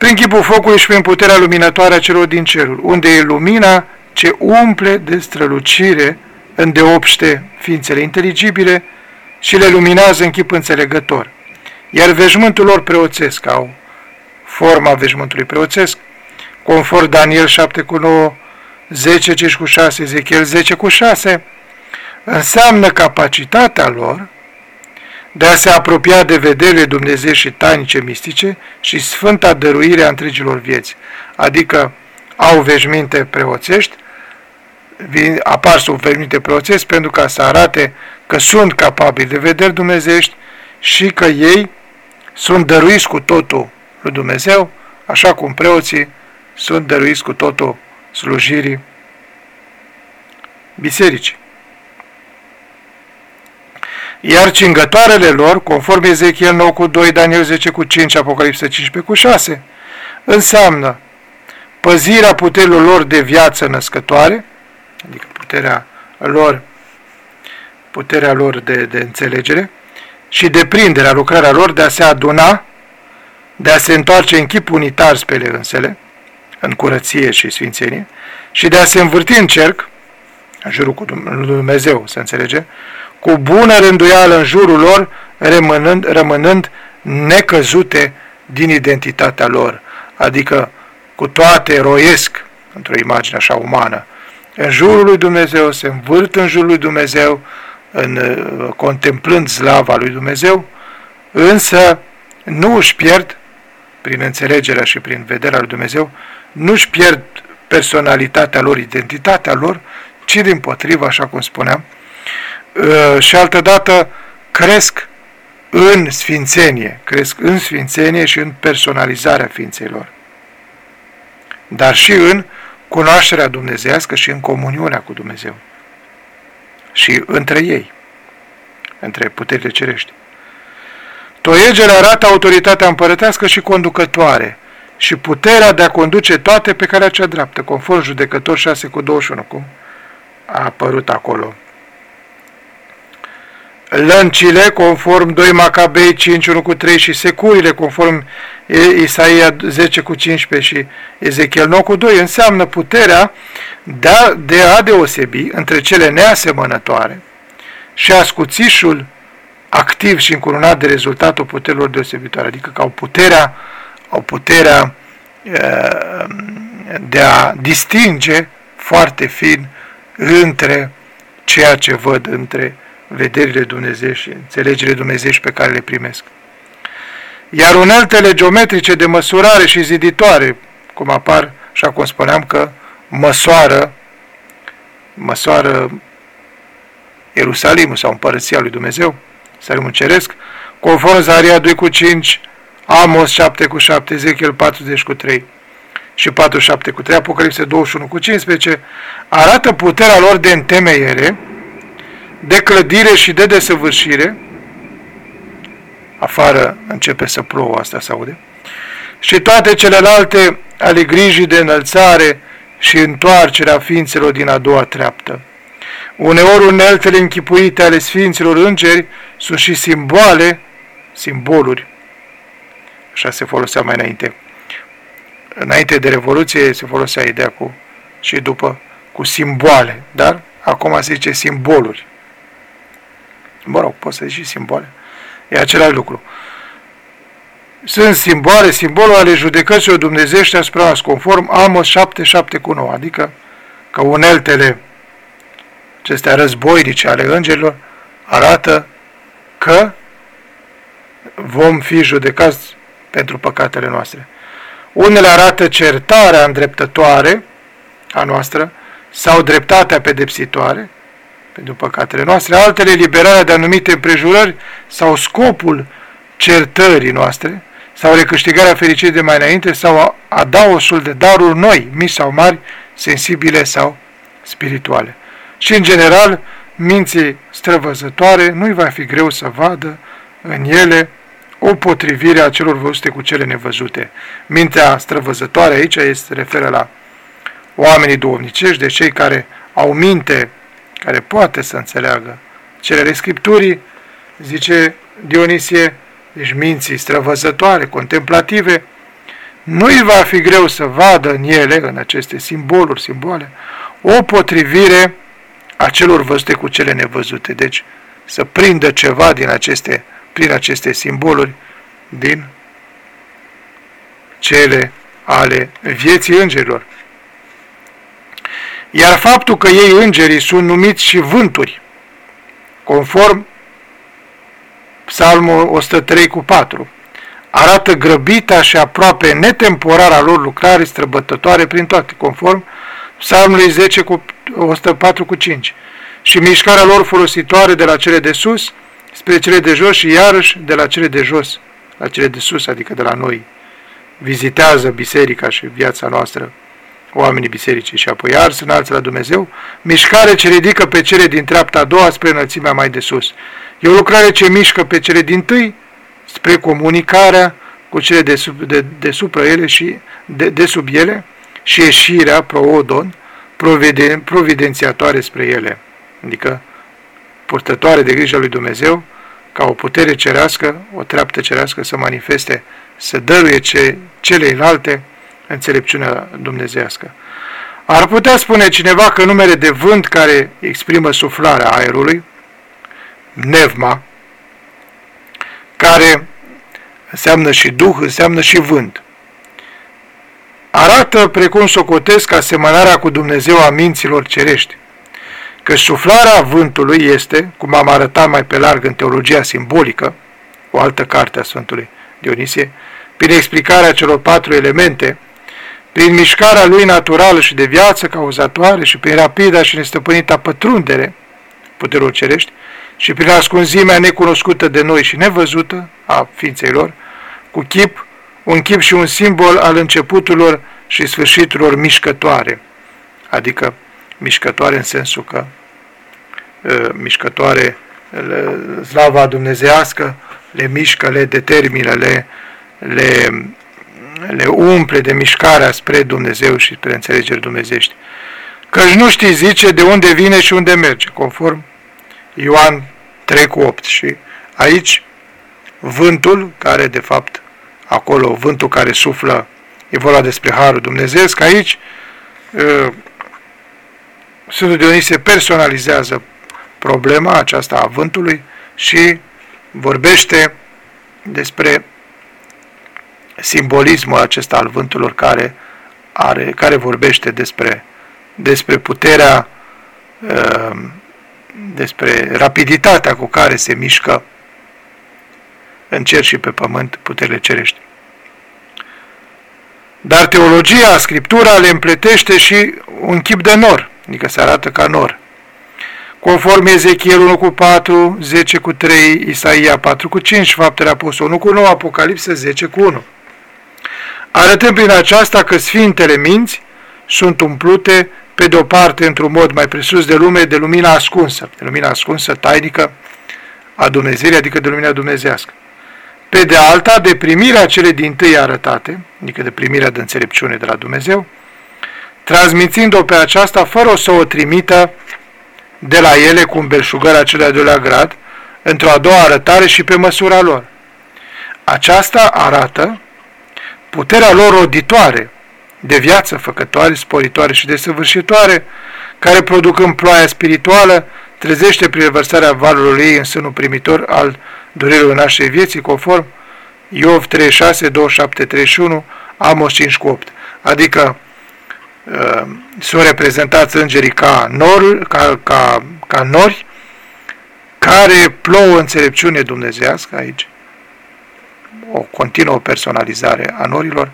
S1: Prin chipul focului și prin puterea luminătoare a celor din cerul, unde e lumina ce umple de strălucire îndeopște ființele inteligibile și le luminează în chip înțelegător. Iar veșmântul lor preoțesc au forma veșmântului preoțesc, conform Daniel 7 cu 9, 10, 5 cu 6, Ezechiel 10 cu 6, înseamnă capacitatea lor de a se apropia de vederile Dumnezeu și tainice mistice și sfânta dăruire a întregilor vieți, adică au veșminte preoțești, apar sub veșminte preoțești pentru ca să arate că sunt capabili de vederi dumnezești și că ei sunt dăruiți cu totul lui Dumnezeu, așa cum preoții sunt dăruiți cu totul slujirii bisericii. Iar cingătoarele lor, conform Ezechiel 9 cu 2, Daniel 10 cu 5, Apocalipsa 15 cu 6, înseamnă păzirea puterilor lor de viață născătoare, adică puterea lor, puterea lor de, de înțelegere, și deprinderea, lucrarea lor de a se aduna, de a se întoarce în chip unitar spre ele însele, în curăție și sfințenie, și de a se învârti în cerc, în jurul cu Dumnezeu, să înțelege, cu bună rânduială în jurul lor, rămânând, rămânând necăzute din identitatea lor, adică cu toate roiesc, într-o imagine așa umană, în jurul lui Dumnezeu, se învârt în jurul lui Dumnezeu, în, uh, contemplând slava lui Dumnezeu, însă nu își pierd, prin înțelegerea și prin vederea lui Dumnezeu, nu își pierd personalitatea lor, identitatea lor, ci din potrivă, așa cum spuneam, uh, și altădată cresc în sfințenie, cresc în sfințenie și în personalizarea ființelor, dar și în cunoașterea dumnezească și în comuniunea cu Dumnezeu și între ei, între puterile cerești. Toiegele arată autoritatea împărătească și conducătoare și puterea de a conduce toate pe calea cea dreaptă, conform judecător 6 cu 21, cum a apărut acolo. Lăncile, conform 2 Macabei 5, 1 cu 3 și securile, conform Isaia 10 cu 15 și Ezechiel 9 cu 2, înseamnă puterea de a, de a deosebi între cele neasemănătoare. Și ascuțișul activ și încurunat de rezultatul puterilor deosebitoare, adică că au puterea, au puterea de a distinge foarte fin între ceea ce văd, între vederile Dumnezeu și înțelegerile Dumnezeu pe care le primesc. Iar uneltele geometrice de măsurare și ziditoare, cum apar, așa cum spuneam, că măsoară, măsoară Ierusalimul sau împărăția lui Dumnezeu, Salimul Ceresc, conform Zaria 2 cu 5, Amos 7 cu 7, Ezechiel 40 cu 3 și 47 cu 3, Apocalipse 21 cu 15, arată puterea lor de întemeiere, de clădire și de desăvârșire, afară începe să plouă, asta se aude. Și toate celelalte ale grijii de înălțare și întoarcerea ființelor din a doua treaptă. Uneori uneltele închipuite ale Sfinților Îngeri sunt și simboale, simboluri. Așa se folosea mai înainte. Înainte de Revoluție se folosea ideea cu și după cu simboale, dar acum se zice simboluri. Mă rog, poți să zici și simboale. E același lucru. Sunt simboale, simbolul ale judecăților dumnezeiești asupra noastră, conform Amos 7, 7 cu 9, adică că uneltele acestea războinice ale îngerilor arată că vom fi judecați pentru păcatele noastre. Unele arată certarea îndreptătoare a noastră sau dreptatea pedepsitoare pentru păcatele noastre, altele liberarea de anumite împrejurări sau scopul certării noastre sau recâștigarea fericirii de mai înainte sau adaosul de daruri noi, mici sau mari, sensibile sau spirituale. Și în general, minții străvăzătoare nu-i va fi greu să vadă în ele o potrivire a celor văzute cu cele nevăzute. Mintea străvăzătoare aici este referă la oamenii duovnicești, de cei care au minte, care poate să înțeleagă celele Scripturii, zice Dionisie, deci minții străvăzătoare, contemplative, nu-i va fi greu să vadă în ele, în aceste simboluri, simbole, o potrivire a celor văzute cu cele nevăzute. Deci să prindă ceva din aceste, prin aceste simboluri din cele ale vieții îngerilor. Iar faptul că ei îngerii sunt numiți și vânturi, conform Psalmul 103 cu 4, arată grăbita și aproape netemporara lor lucrare străbătătoare prin toate, conform Psalmului 10 cu 104 cu 5, și mișcarea lor folositoare de la cele de sus spre cele de jos și iarăși de la cele de jos la cele de sus, adică de la noi. Vizitează biserica și viața noastră oamenii bisericii și apoi iar se înalță la Dumnezeu, mișcare ce ridică pe cele din treapta a doua spre înălțimea mai de sus. E o lucrare ce mișcă pe cele din tâi spre comunicarea cu cele de, sub, de, de supra ele și de, de sub ele și ieșirea proodon providen, providențiatoare spre ele, adică purtătoare de grijă lui Dumnezeu, ca o putere cerească, o treaptă cerească să manifeste, să dăruie ce, celeilalte înțelepciunea dumnezească. Ar putea spune cineva că numele de vânt care exprimă suflarea aerului, nevma, care înseamnă și duh, înseamnă și vânt. Arată precum socotesc asemănarea cu Dumnezeu a minților cerești, că suflarea vântului este, cum am arătat mai pe larg în teologia simbolică, o altă carte a Sfântului Dionisie, prin explicarea celor patru elemente prin mișcarea lui naturală și de viață cauzatoare și prin rapida și nestăpânita pătrundere puterilor cerești și prin ascunzimea necunoscută de noi și nevăzută a ființei lor, cu chip, un chip și un simbol al începuturilor și sfârșiturilor mișcătoare, adică mișcătoare în sensul că uh, mișcătoare slava dumnezească le mișcă, le determină, le, le le umple de mișcarea spre Dumnezeu și spre înțelegeri dumnezești. Căci nu știi, zice, de unde vine și unde merge, conform Ioan 3 cu 8. Și aici vântul, care de fapt acolo, vântul care suflă, e vorba despre Harul Dumnezeu, că aici ă, Sfântul Dionisie personalizează problema aceasta a vântului și vorbește despre simbolismul acesta al vânturilor care, are, care vorbește despre, despre puterea, uh, despre rapiditatea cu care se mișcă în cer și pe pământ puterile cerești. Dar teologia, Scriptura le împletește și un chip de nor, adică se arată ca nor. Conform Ezechiel 1 cu 4, 10 cu 3, Isaia 4 cu 5, Faptele Apostol 1 cu 9, Apocalipsă 10 cu 1 arătând prin aceasta că sfintele minți sunt umplute pe de o parte într-un mod mai presus de lume de lumina ascunsă, de lumina ascunsă tainică a Dumnezeirii, adică de lumina dumnezească. pe de alta de primirea cele din tâi arătate, adică de primirea de înțelepciune de la Dumnezeu, transmițind-o pe aceasta fără să o trimită de la ele cu un belșugăr a celui doilea grad, într-o a doua arătare și pe măsura lor. Aceasta arată puterea lor roditoare, de viață făcătoare, sporitoare și desăvârșitoare, care producând ploaia spirituală, trezește prin revărsarea valului ei în sânul primitor al durerilor nașterii vieții, conform Iov 36, 27, 31, Amos 5 8. Adică uh, sunt reprezentați îngerii ca nori, ca, ca, ca nori care plouă înțelepciune dumnezească aici, o continuă personalizare a norilor,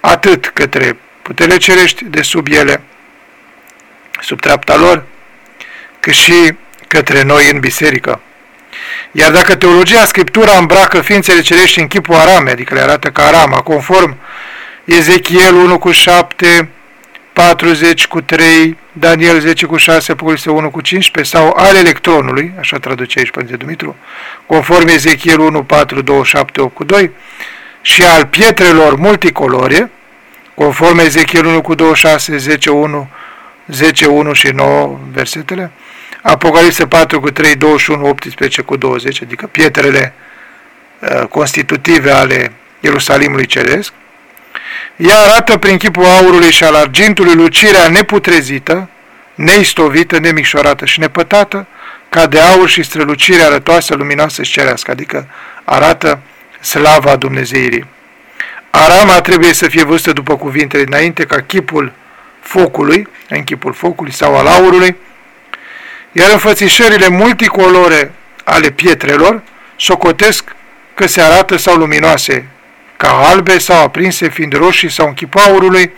S1: atât către puterile cerești de sub ele, sub treapta lor, cât și către noi în biserică. Iar dacă teologia, Scriptura îmbracă ființele cerești în chipul arame, adică le arată ca arama, conform Ezechiel 1 cu 7, 40 cu 3, Daniel 10 cu 6, Apocalipsa 1 cu 15, sau al electronului, așa traduce aici Părinte Dumitru, conform Ezechiel 1, 4, 27, 8 cu 2, și al pietrelor multicolore, conform Ezechiel 1 cu 26, 10, 1, 10, 1 și 9 versetele, Apocalipsa 4 cu 3, 21, 18 cu 20, adică pietrele uh, constitutive ale Ierusalimului Ceresc. Ea arată prin chipul aurului și al argintului lucirea neputrezită, neistovită, nemicșorată și nepătată, ca de aur și strălucire arătoasă, luminoasă și cerească, adică arată slava Dumnezeirii. Arama trebuie să fie văzută după cuvintele dinainte ca chipul focului, în chipul focului sau al aurului, iar înfățișările multicolore ale pietrelor socotesc că se arată sau luminoase, ca albe sau aprinse, fiind roșii sau în chipul aurului,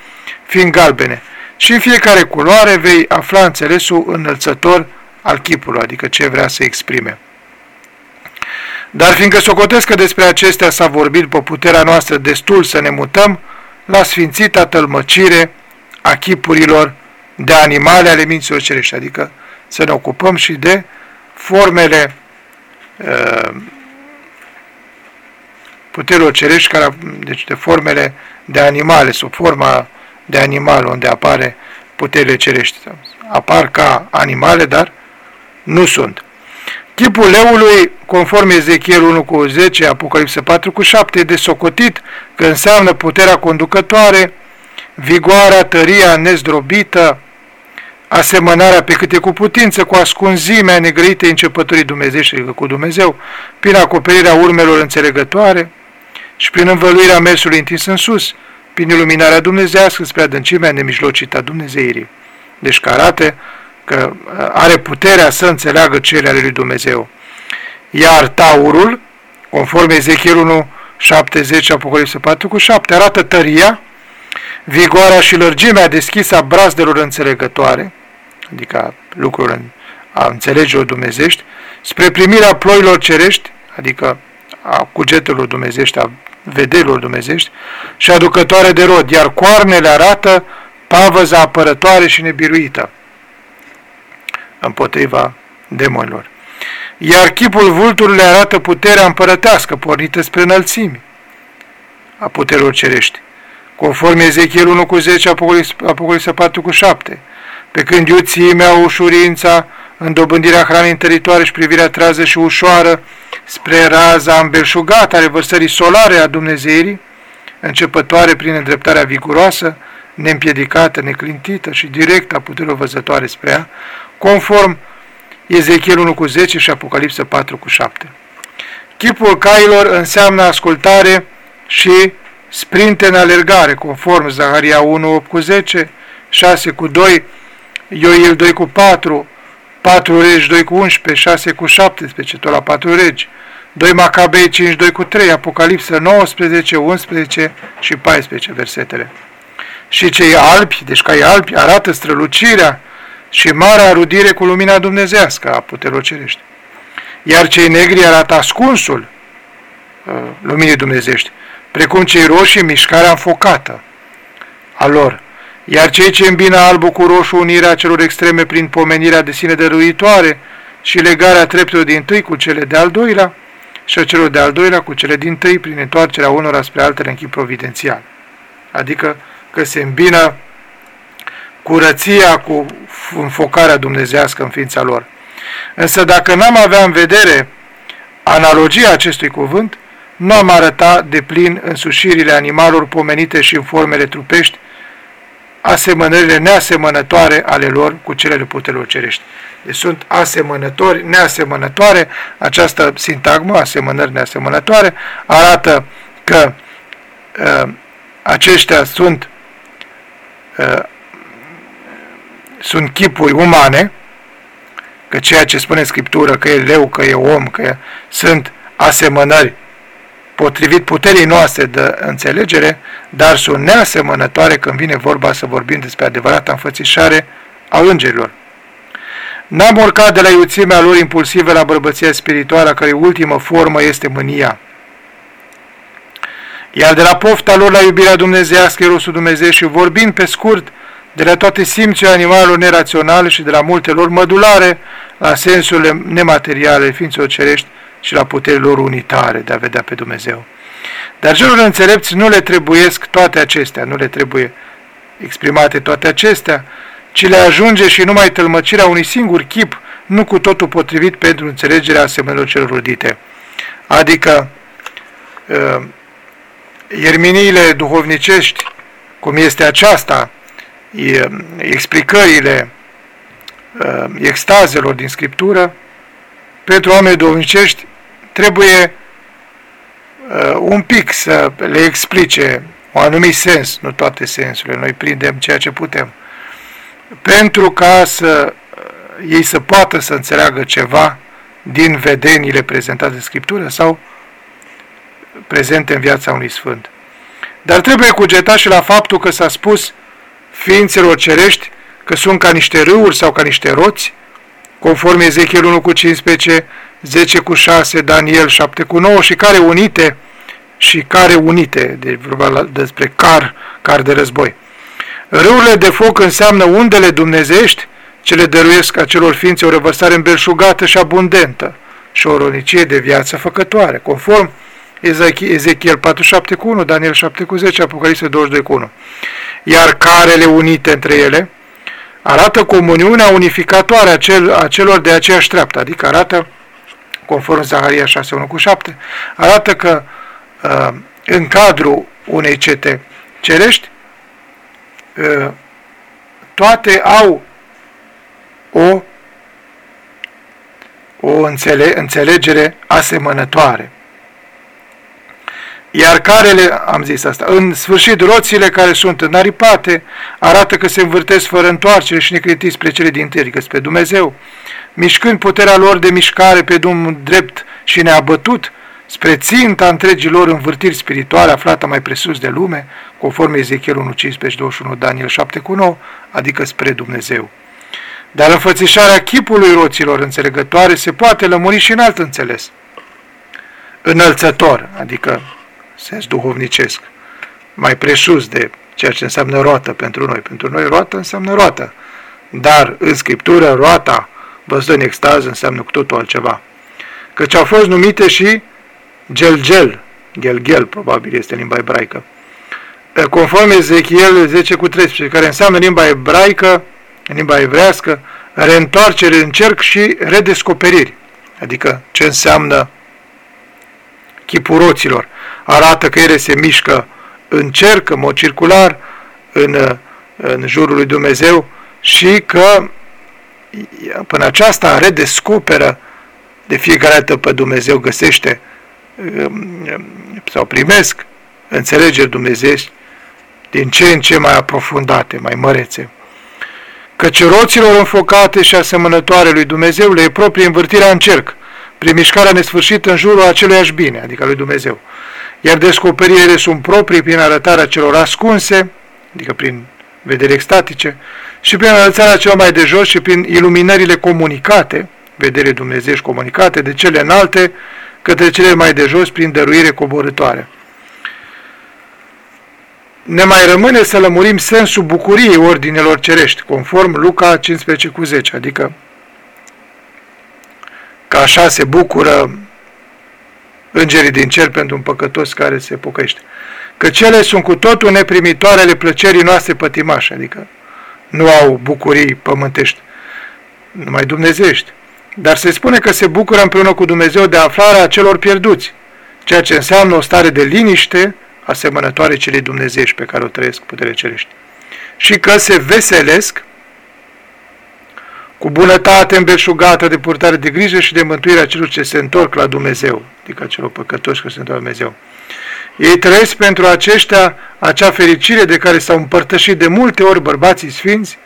S1: fiind galbene. Și în fiecare culoare vei afla înțelesul înălțător al chipului, adică ce vrea să exprime. Dar fiindcă socotesc că despre acestea s-a vorbit pe puterea noastră destul să ne mutăm la sfințita tălmăcire a chipurilor de animale ale minților cerești, adică să ne ocupăm și de formele uh, puterilor cerești, care, deci de formele de animale, sub forma de animal unde apare puterile cerești. Apar ca animale, dar nu sunt. Chipul leului, conform Ezechiel 1 cu 10, Apocalipsa 4 cu 7, e de socotit că înseamnă puterea conducătoare, vigoarea, tăria nezdrobită, asemănarea pe câte cu putință cu ascunzimea negrăitei începătorii dumnezeiești, adică cu Dumnezeu, prin acoperirea urmelor înțelegătoare și prin învăluirea mersului întins în sus, prin iluminarea dumnezească spre adâncimea nemijlocită a Dumnezeirii. Deci că arată că uh, are puterea să înțeleagă cele ale lui Dumnezeu. Iar taurul, conform Ezechiel 1, 70, Apocalipsa 4 cu 7, arată tăria, vigoarea și lărgimea deschisă a brazdelor înțelegătoare, adică lucrurile a înțelegerilor dumnezești, spre primirea ploilor cerești, adică a cugetelor dumnezești, a vedelor dumnezești, și aducătoare de rod, iar coarnele arată pavăza apărătoare și nebiruită împotriva demonilor. Iar chipul vulturului arată puterea împărătească pornită spre înălțimi a puterilor cerești conform Ezechiel 1 cu 10, Apocalipsa 4 cu 7, pe când iuțimea, ușurința, în dobândirea hranei întăritoare și privirea trează și ușoară spre raza îmbelșugată a revărsării solare a Dumnezeirii, începătoare prin îndreptarea viguroasă, neîmpiedicată, neclintită și directă a puterilor văzătoare spre ea, conform Ezechiel 1 cu 10 și Apocalipsa 4 cu 7. Chipul cailor înseamnă ascultare și sprinte în alergare, conform Zaharia 1, 8 cu 10, 6 cu 2, Ioil 2 cu 4, 4 regi 2 cu 11, 6 cu 17, tot la 4 regi, 2 Macabei 5, 2 cu 3, Apocalipsă 19, 11 și 14 versetele. Și cei albi, deci cai albi, arată strălucirea și marea arudire cu lumina dumnezească a puterilor cerești. Iar cei negri arată ascunsul uh, luminii dumnezești precum cei roșii mișcarea înfocată a lor, iar cei ce îmbină albul cu roșu unirea celor extreme prin pomenirea de sine dăruitoare și legarea treptelor din tâi cu cele de al doilea, și a celor de-al doilea cu cele din tâi prin întoarcerea unora spre altele în chip providențial. Adică că se îmbină curăția cu înfocarea dumnezească în ființa lor. Însă dacă n-am avea în vedere analogia acestui cuvânt, nu am arăta de plin însușirile animalelor pomenite și în formele trupești, asemănările neasemănătoare ale lor cu cele puterilor cerești. Deci sunt asemănători, neasemănătoare, această sintagmă, asemănări neasemănătoare, arată că uh, aceștia sunt uh, sunt chipuri umane, că ceea ce spune Scriptură, că e leu, că e om, că e, sunt asemănări potrivit puterii noastre de înțelegere, dar sunt neasemănătoare când vine vorba să vorbim despre adevărata înfățișare a îngerilor. N-am urcat de la iuțimea lor impulsivă la bărbăția spirituală, care ultimă formă este mânia. Iar de la pofta lor la iubirea dumnezească, Erosul Dumnezeu și vorbind pe scurt de la toate simțurile animalelor neraționale și de la multe lor mădulare la sensurile nemateriale ființelor cerești și la puterile lor unitare de a vedea pe Dumnezeu. Dar celor înțelepți nu le trebuiesc toate acestea, nu le trebuie exprimate toate acestea, ci le ajunge și numai tălmăcirea unui singur chip, nu cu totul potrivit pentru înțelegerea asemenilor celor rudite. Adică, uh, ierminiile duhovnicești, cum este aceasta, explicările extazelor din Scriptură, pentru oameni duhovnicești trebuie un pic să le explice un anumit sens, nu toate sensurile, noi prindem ceea ce putem, pentru ca să ei să poată să înțeleagă ceva din vedenile prezentate în Scriptură sau prezente în viața unui Sfânt. Dar trebuie cugetat și la faptul că s-a spus ființelor cerești că sunt ca niște râuri sau ca niște roți, conform Ezechiel 1 cu 15, 10 cu 6, Daniel 7 cu 9 și care unite și care unite, de vorba despre car, car de război. Râurile de foc înseamnă undele dumnezești, ce le dăruiesc acelor ființe o revărsare îmbelșugată și abundentă și o ronicie de viață făcătoare, conform Ezechiel 47 cu 1, Daniel 7 cu 10, Apocalipse 22 cu 1 iar carele unite între ele arată comuniunea unificatoare a, cel, a celor de aceeași treaptă, adică arată, conform Zaharia 6.1 cu 7, arată că uh, în cadrul unei cete cerești, uh, toate au o, o înțele, înțelegere asemănătoare. Iar carele, am zis asta, în sfârșit roțile care sunt înaripate arată că se învârtesc fără întoarcere și necretiți spre cele din tâi, adică spre Dumnezeu, mișcând puterea lor de mișcare pe drumul drept și neabătut, spre ținta întregii lor învârtiri spirituale aflată mai presus de lume, conform Ezechiel 1, 15, 21, Daniel 7 cu 9, adică spre Dumnezeu. Dar înfățișarea chipului roților înțelegătoare se poate lămuri și în alt înțeles. Înălțător, adică sens duhovnicesc, mai presus de ceea ce înseamnă roată pentru noi. Pentru noi roată înseamnă roată, dar în Scriptură roata văzută în extaz înseamnă cu totul altceva. Căci au fost numite și gel-gel, gel-gel probabil este în limba ebraică, conform Ezechiel 10 cu 13, care înseamnă în limba ebraică, în limba evrească, reîntoarcere în cerc și redescoperiri. Adică ce înseamnă chipul roților arată că ele se mișcă în cerc, în mod circular, în, în jurul lui Dumnezeu și că până aceasta redescoperă de fiecare dată pe Dumnezeu, găsește sau primesc înțelegeri dumnezești din ce în ce mai aprofundate, mai mărețe. Căci roților înfocate și asemănătoare lui Dumnezeu le e proprie învârtirea în cerc, prin mișcarea nesfârșită în jurul aceluiași bine, adică lui Dumnezeu iar descoperirile sunt proprii prin arătarea celor ascunse, adică prin vedere extatice, și prin înălțarea celor mai de jos și prin iluminările comunicate, vedere dumnezeiești comunicate, de cele înalte către cele mai de jos prin dăruire coborătoare. Ne mai rămâne să lămurim sensul bucuriei ordinelor cerești, conform Luca 15 cu 10, adică că așa se bucură îngerii din cer pentru un păcătos care se pocăiește. Că cele sunt cu totul neprimitoare ale plăcerii noastre pătimașe, adică nu au bucurii pământești, numai dumnezești. Dar se spune că se bucură împreună cu Dumnezeu de aflarea celor pierduți, ceea ce înseamnă o stare de liniște asemănătoare celei dumnezeiești pe care o trăiesc putere cerești. Și că se veselesc cu bunătate îmbelșugată de purtare de grijă și de mântuirea celor ce se întorc la Dumnezeu, adică celor păcătoși care se întorc la Dumnezeu. Ei trăiesc pentru aceștia acea fericire de care s-au împărtășit de multe ori bărbații sfinți,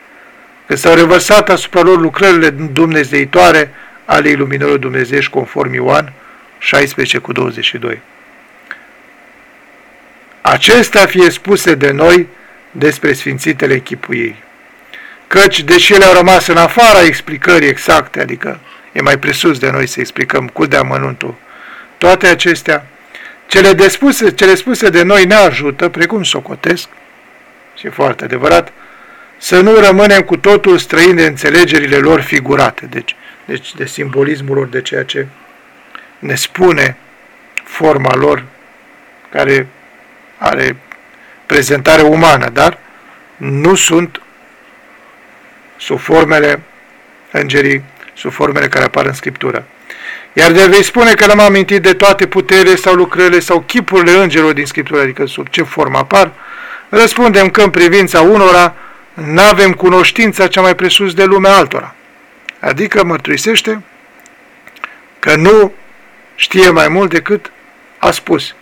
S1: că s-au revărsat asupra lor lucrările dumnezeitoare ale iluminării dumnezeiești conform Ioan 16 cu 22. Acestea fie spuse de noi despre sfințitele chipuiei. Căci, deși ele au rămas în afara explicării exacte, adică e mai presus de noi să explicăm cu de amănuntul, toate acestea, cele, de spuse, cele spuse de noi ne ajută, precum socotesc, și foarte adevărat, să nu rămânem cu totul străini de înțelegerile lor figurate, deci, deci de simbolismul lor, de ceea ce ne spune forma lor, care are prezentare umană, dar nu sunt sub formele îngerii, sub formele care apar în Scriptură. Iar de vei spune că l-am amintit de toate puterile sau lucrările sau chipurile îngerilor din Scriptură, adică sub ce formă apar, răspundem că în privința unora nu avem cunoștința cea mai presus de lumea altora. Adică mărturisește că nu știe mai mult decât a spus.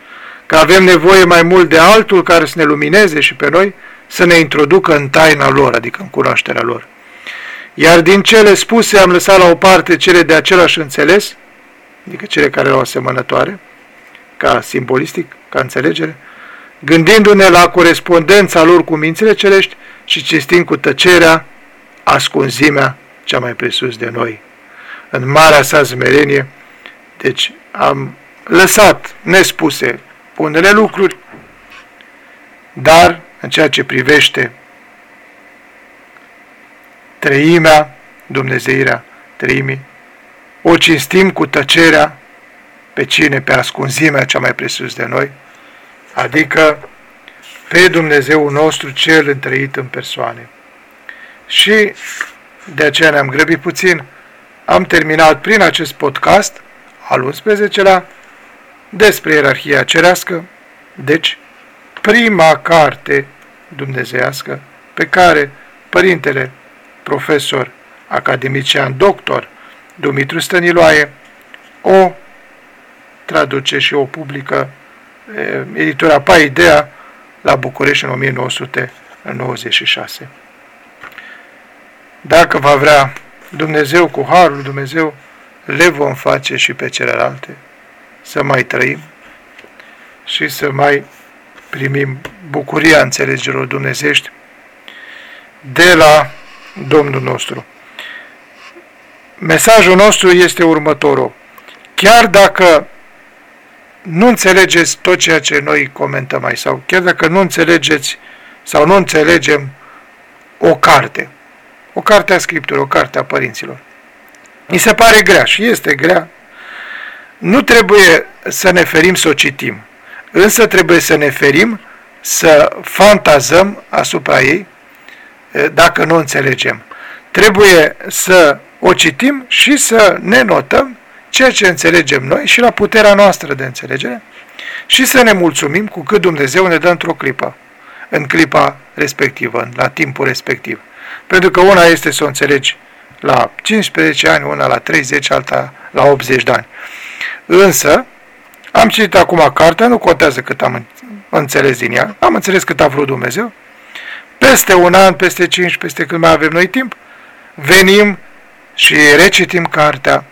S1: Că avem nevoie mai mult de altul care să ne lumineze și pe noi să ne introducă în taina lor, adică în cunoașterea lor. Iar din cele spuse am lăsat la o parte cele de același înțeles, adică cele care erau asemănătoare, ca simbolistic, ca înțelegere, gândindu-ne la corespondența lor cu mințile celești și cestind cu tăcerea ascunzimea cea mai presus de noi. În marea sa zmerenie, deci am lăsat nespuse unele lucruri, dar în ceea ce privește treimea, dumnezeirea treimii, o cinstim cu tăcerea pe cine? Pe ascunzimea cea mai presus de noi, adică pe Dumnezeu nostru cel întrăit în persoane. Și de aceea ne-am grăbit puțin. Am terminat prin acest podcast al 11-lea despre ierarhia cerească, deci prima carte dumnezeiască pe care Părintele profesor academician doctor Dumitru Stăniloae o traduce și o publică editura Paidea la București în 1996. Dacă va vrea Dumnezeu cu Harul Dumnezeu, le vom face și pe celelalte să mai trăim și să mai primim bucuria înțelegerilor dumnezești de la Domnul nostru. Mesajul nostru este următorul. Chiar dacă nu înțelegeți tot ceea ce noi comentăm mai sau chiar dacă nu înțelegeți sau nu înțelegem o carte, o carte a Scripturii, o carte a părinților, mi se pare grea și este grea, nu trebuie să ne ferim să o citim, însă trebuie să ne ferim să fantazăm asupra ei dacă nu înțelegem. Trebuie să o citim și să ne notăm ceea ce înțelegem noi și la puterea noastră de înțelegere și să ne mulțumim cu cât Dumnezeu ne dă într-o clipă, în clipa respectivă, la timpul respectiv. Pentru că una este să o înțelegi la 15 ani, una la 30, alta la 80 de ani. Însă, am citit acum cartea, nu contează cât am înțeles din ea, am înțeles cât a vrut Dumnezeu, peste un an, peste cinci, peste când mai avem noi timp, venim și recitim cartea,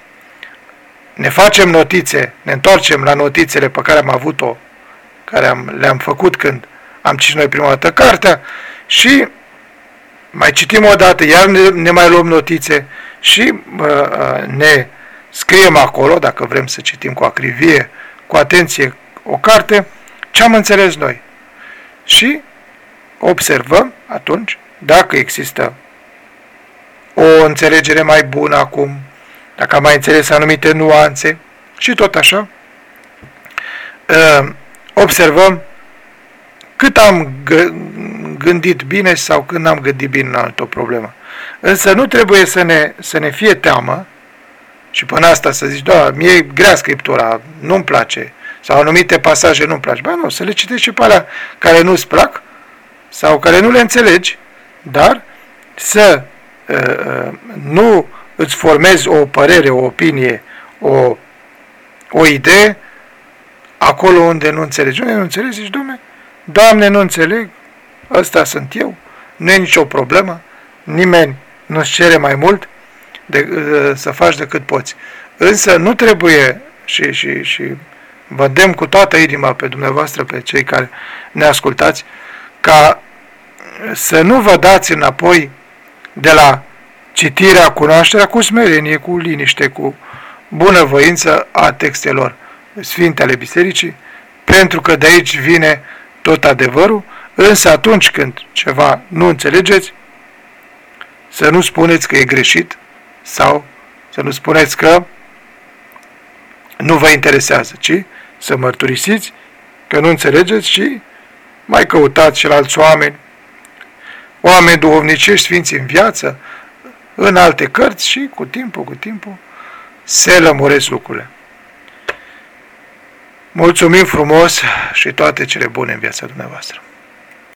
S1: ne facem notițe, ne întoarcem la notițele pe care am avut-o, care am, le-am făcut când am citit noi prima dată cartea și mai citim o dată, iar ne, ne mai luăm notițe și uh, ne scriem acolo, dacă vrem să citim cu acrivie, cu atenție o carte, ce am înțeles noi. Și observăm atunci dacă există o înțelegere mai bună acum, dacă am mai înțeles anumite nuanțe și tot așa. uh, observăm cât am gândit bine sau când am gândit bine în altă problemă. Însă nu trebuie să ne, să ne fie teamă și până asta să zici, da, mie e grea scriptura, nu-mi place, sau anumite pasaje nu-mi place. Ba nu, să le citești și pe alea care nu-ți plac sau care nu le înțelegi, dar să uh, uh, nu îți formezi o părere, o opinie, o, o idee acolo unde nu înțelegi. Unde nu înțelegi, zici, Doamne, Doamne, nu înțeleg, ăsta sunt eu, nu e nicio problemă, nimeni nu-ți cere mai mult de, uh, să faci decât poți. Însă nu trebuie și, și, și vă dem cu toată inima pe dumneavoastră, pe cei care ne ascultați, ca să nu vă dați înapoi de la citirea, cunoașterea cu smerenie, cu liniște, cu bunăvoință a textelor Sfintele Bisericii, pentru că de aici vine tot adevărul, însă atunci când ceva nu înțelegeți, să nu spuneți că e greșit sau să nu spuneți că nu vă interesează, ci să mărturisiți că nu înțelegeți și mai căutați și la alți oameni, oameni duhovnicești, sfinți în viață, în alte cărți și cu timpul, cu timpul, se lămuresc lucrurile. Mulțumim frumos și toate cele bune în viața dumneavoastră.